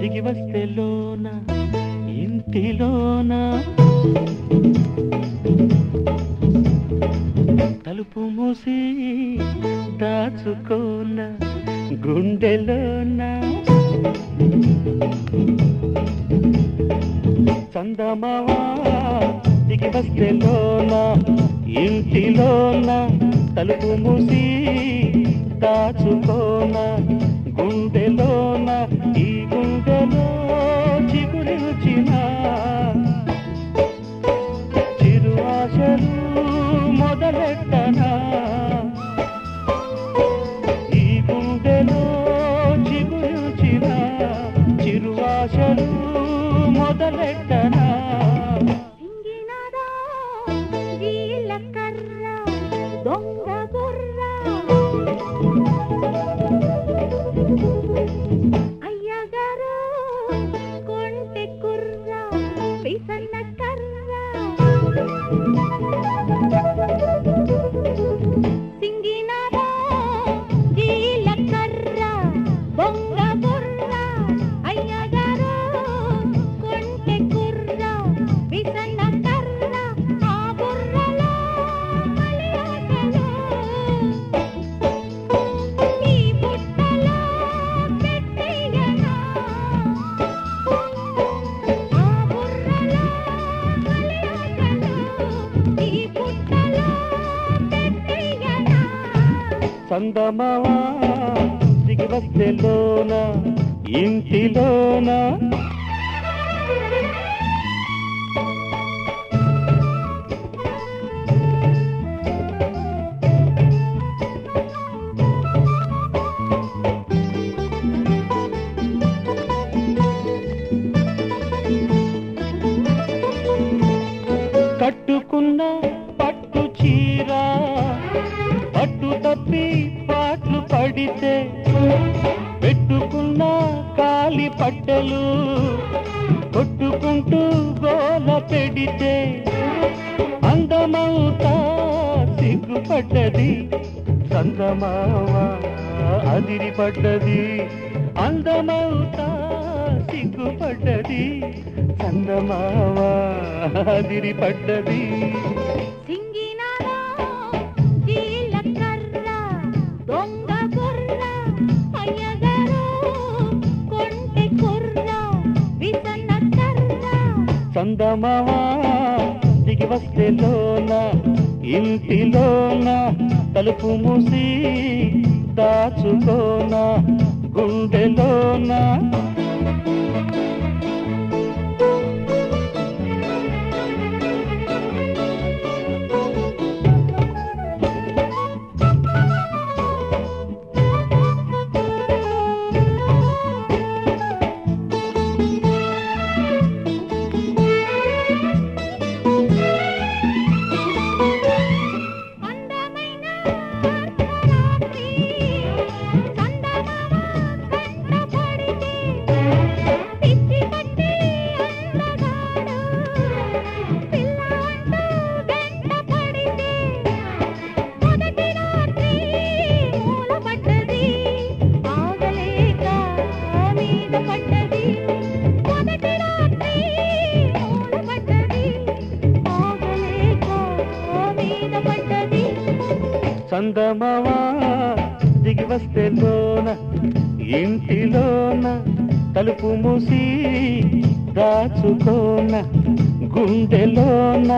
దిగి వస్తే లోన ఇంటిలోన. తలుపు మూసి దాచుకోన గుండెలోన. చందమావా దిగి వస్తే లోన ఇంటిలోన. తలుపు మూసి దాచుకోన గుండెలోన ఈ గుండెలో చిగురిచిన చిరు ఆశలు మొదలెట్టనా. ఈ గుండెలో చిగురిచిన చిరు ఆశలు మొదలెట్టనా. సింగినాదా దొంగ చందమావా దిగి వస్తేలోన ఇంటిలోన? కట్టుకున్న పట్టు చీర పట్టు తప్పి పడితే పెట్టుకున్న కాలి పట్టలు కొట్టుకుంటూ గోల పెడితే అందమవుతా సిగ్గుపడ్డది అదిరి అదిరిపడ్డది అందమవుతా సిగ్గుపడ్డది చందమావా అదిరిపడ్డది. చందమావా దిగి వస్తేలోన ఇంటిలోన తలుపు మూసి దాచుకోన గుండెలోన? అందమవా దిగి వస్తే లోన ఇంటిలోన తలుపు మూసి దాచుకోన గుండెలోన